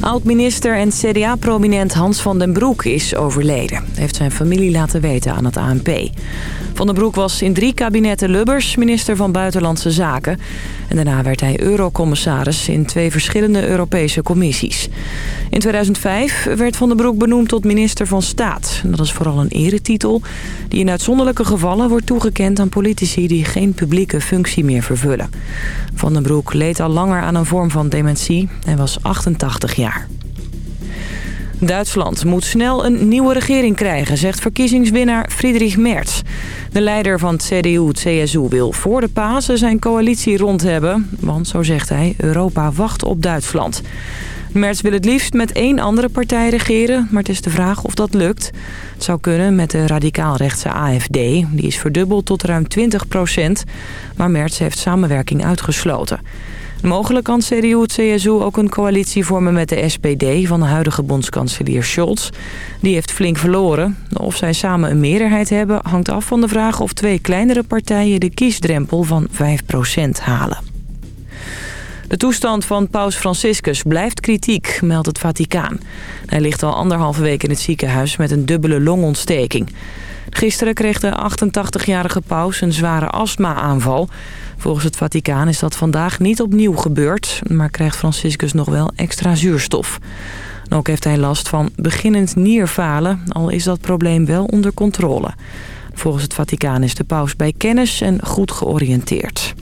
Oud-minister en CDA-prominent Hans van den Broek is overleden. heeft zijn familie laten weten aan het ANP. Van den Broek was in drie kabinetten Lubbers minister van Buitenlandse Zaken. En daarna werd hij eurocommissaris in twee verschillende Europese commissies. In 2005 werd Van den Broek benoemd tot minister van Staat. Dat is vooral een eretitel die in uitzonderlijke gevallen wordt toegekend aan politici die geen publieke functie meer vervullen. Van den Broek leed al langer aan een vorm van dementie. Hij was 88 jaar. Duitsland moet snel een nieuwe regering krijgen, zegt verkiezingswinnaar Friedrich Merz. De leider van CDU-CSU wil voor de Pasen zijn coalitie rond hebben. Want, zo zegt hij, Europa wacht op Duitsland. Merz wil het liefst met één andere partij regeren, maar het is de vraag of dat lukt. Het zou kunnen met de radicaal-rechtse AFD. Die is verdubbeld tot ruim 20 procent, maar Merz heeft samenwerking uitgesloten. Mogelijk kan CDU-CSU ook een coalitie vormen met de SPD van de huidige bondskanselier Scholz. Die heeft flink verloren. Of zij samen een meerderheid hebben hangt af van de vraag of twee kleinere partijen de kiesdrempel van 5% halen. De toestand van paus Franciscus blijft kritiek, meldt het Vaticaan. Hij ligt al anderhalve week in het ziekenhuis met een dubbele longontsteking. Gisteren kreeg de 88-jarige paus een zware astma-aanval. Volgens het Vaticaan is dat vandaag niet opnieuw gebeurd... maar krijgt Franciscus nog wel extra zuurstof. ook heeft hij last van beginnend nierfalen... al is dat probleem wel onder controle. Volgens het Vaticaan is de paus bij kennis en goed georiënteerd.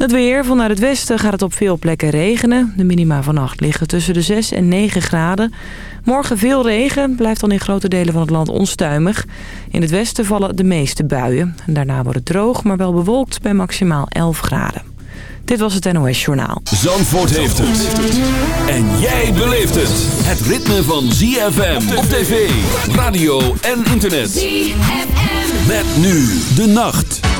Het weer. Vanuit het westen gaat het op veel plekken regenen. De minima vannacht liggen tussen de 6 en 9 graden. Morgen veel regen. Blijft dan in grote delen van het land onstuimig. In het westen vallen de meeste buien. En daarna wordt het droog, maar wel bewolkt bij maximaal 11 graden. Dit was het NOS Journaal. Zandvoort heeft het. En jij beleeft het. Het ritme van ZFM op tv, radio en internet. ZFM. Met nu de nacht.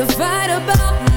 you fight about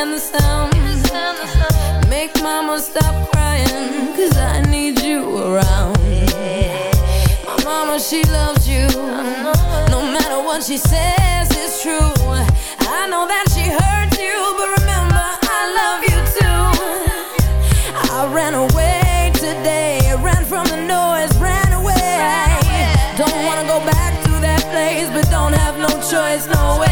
and the sound. Make mama stop crying Cause I need you around. My mama, she loves you. No matter what she says, it's true. I know that she hurts you But remember, I love you too. I ran away today. Ran from the noise, ran away. Don't wanna go back to that place But don't have no choice, no way.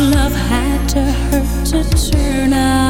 Here for, you got to turn on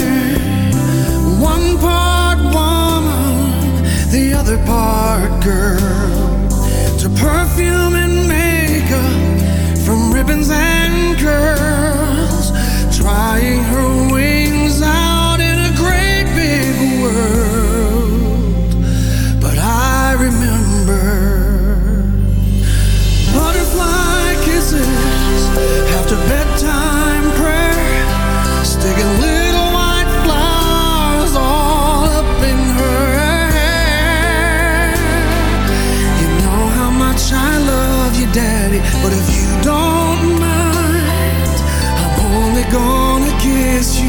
The other part girl. To perfume and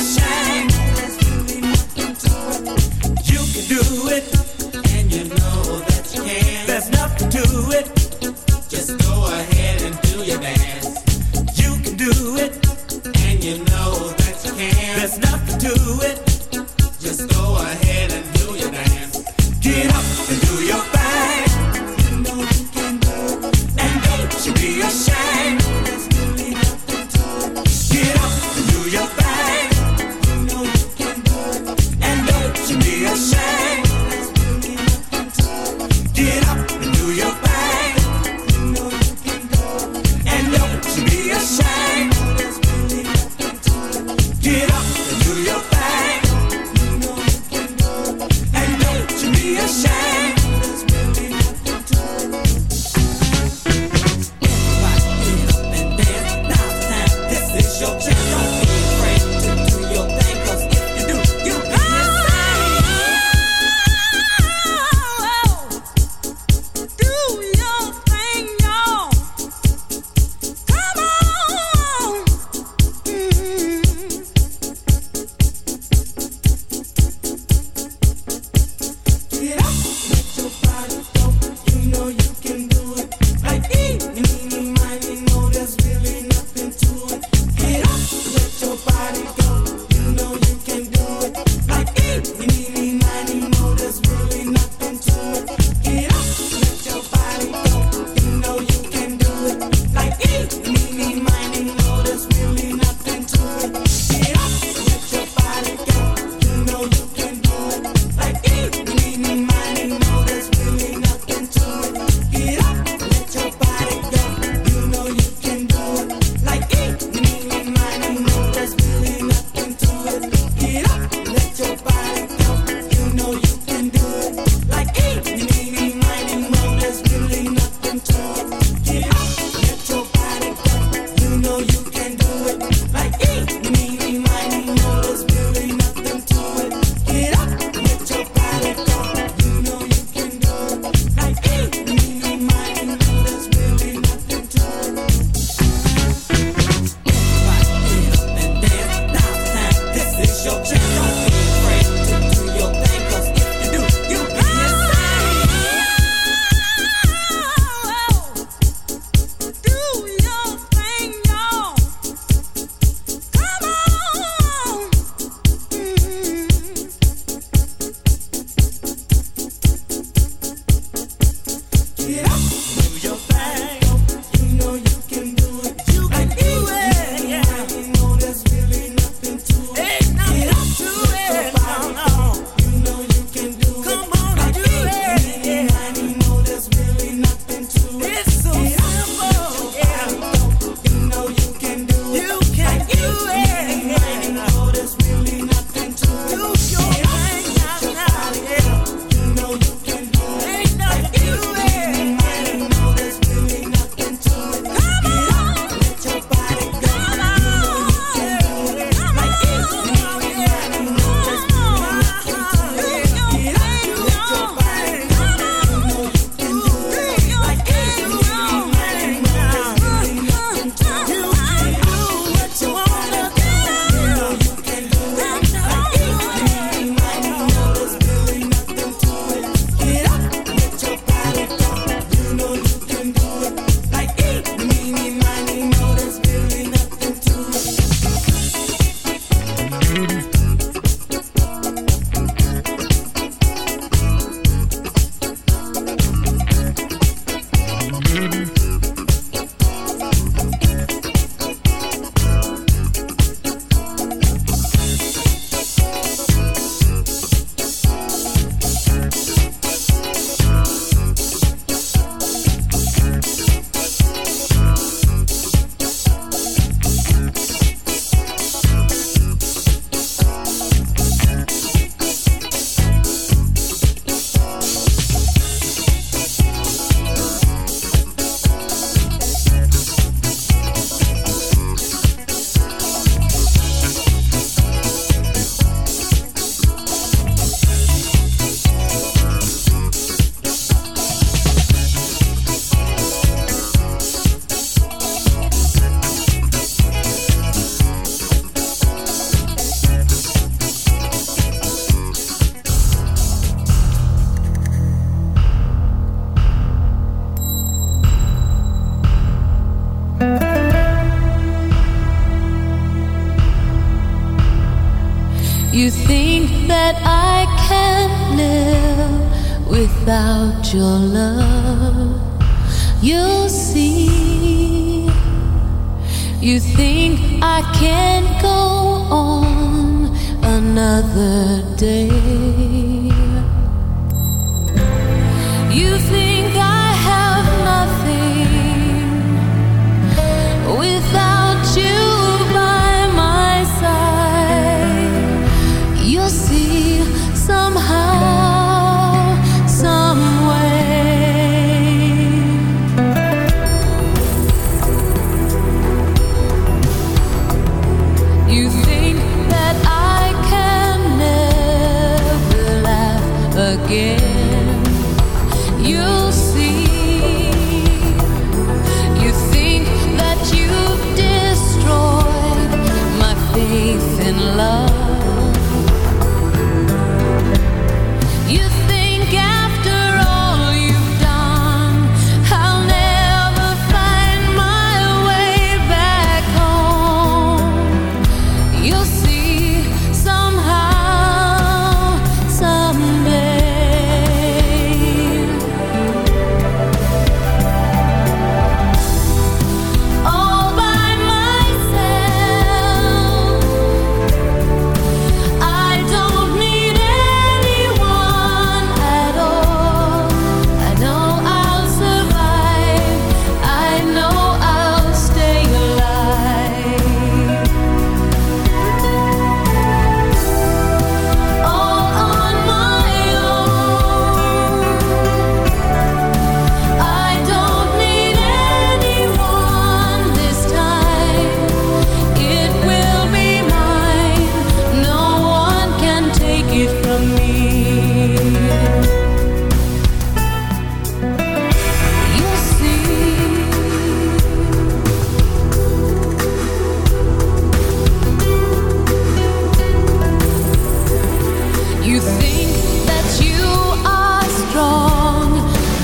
Get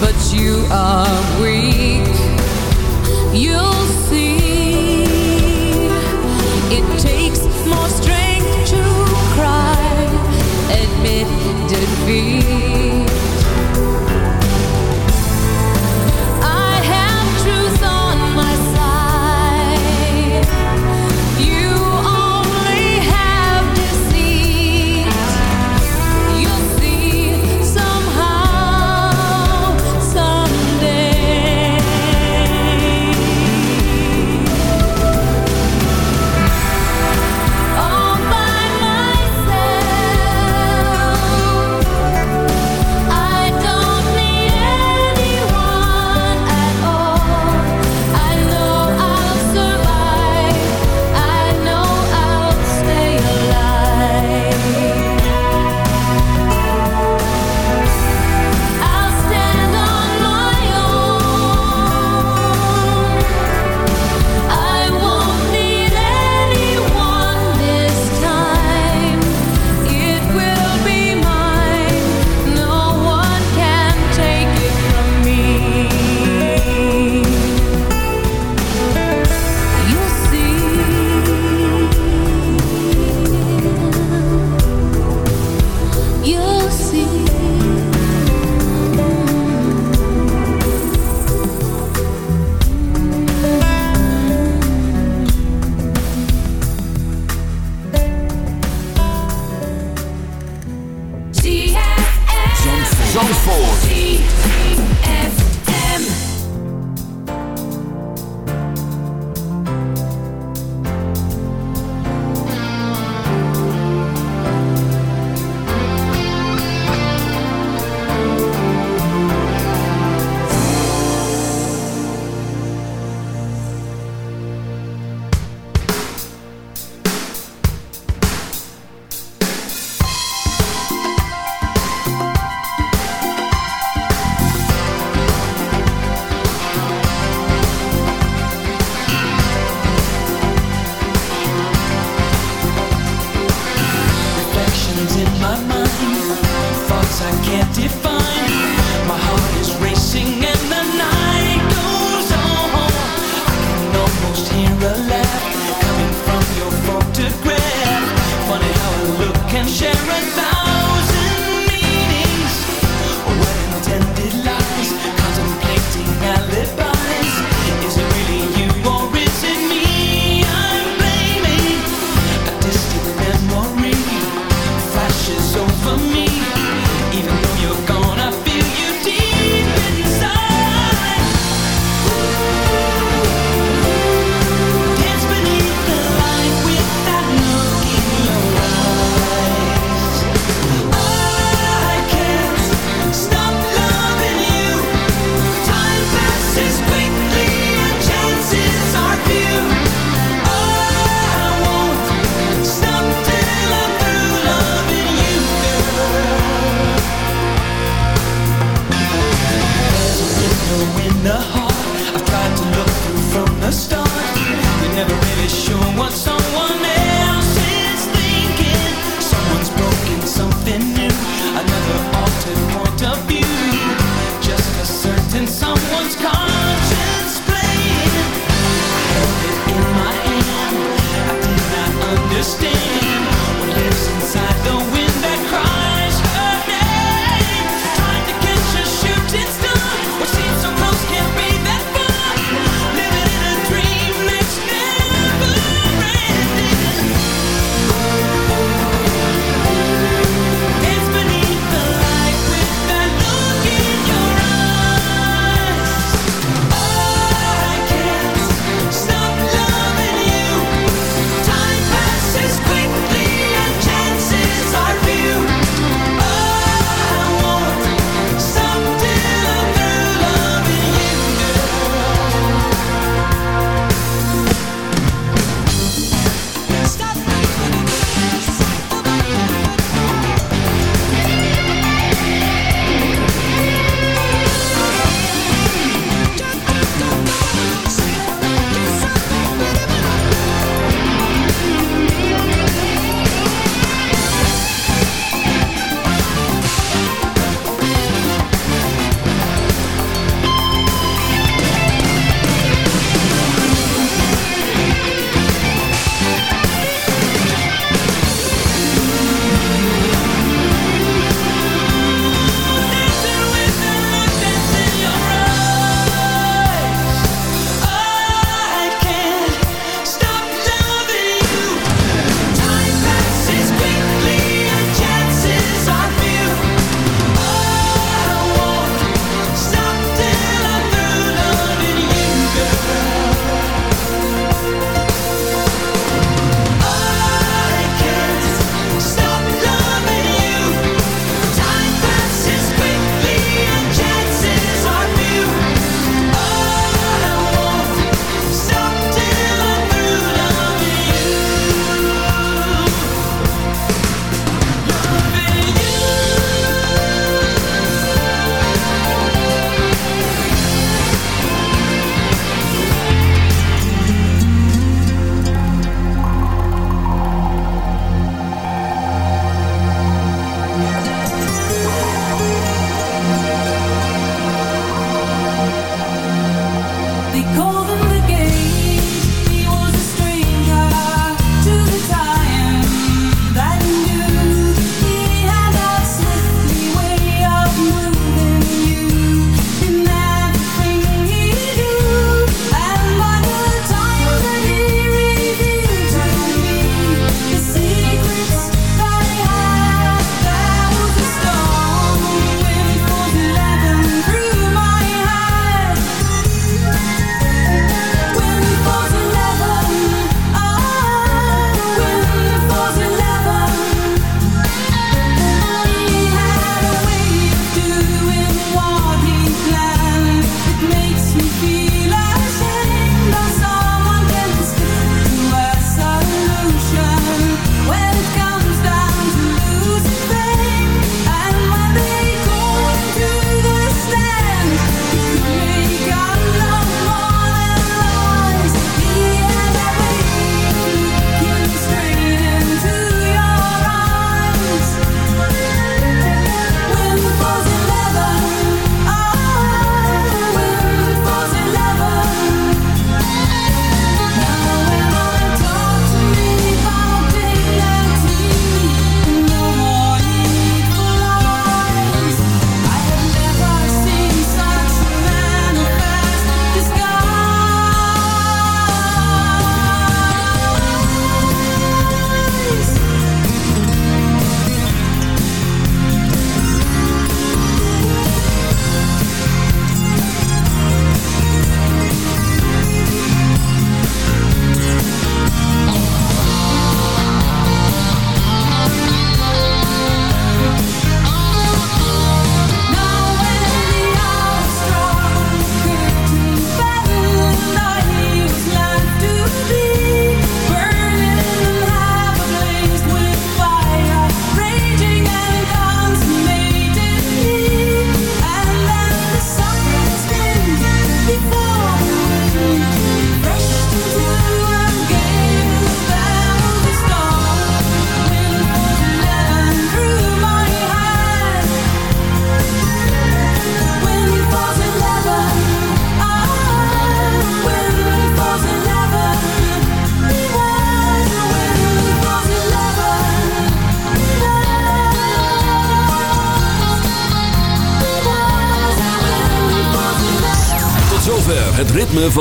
but you are weak.